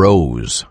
rose.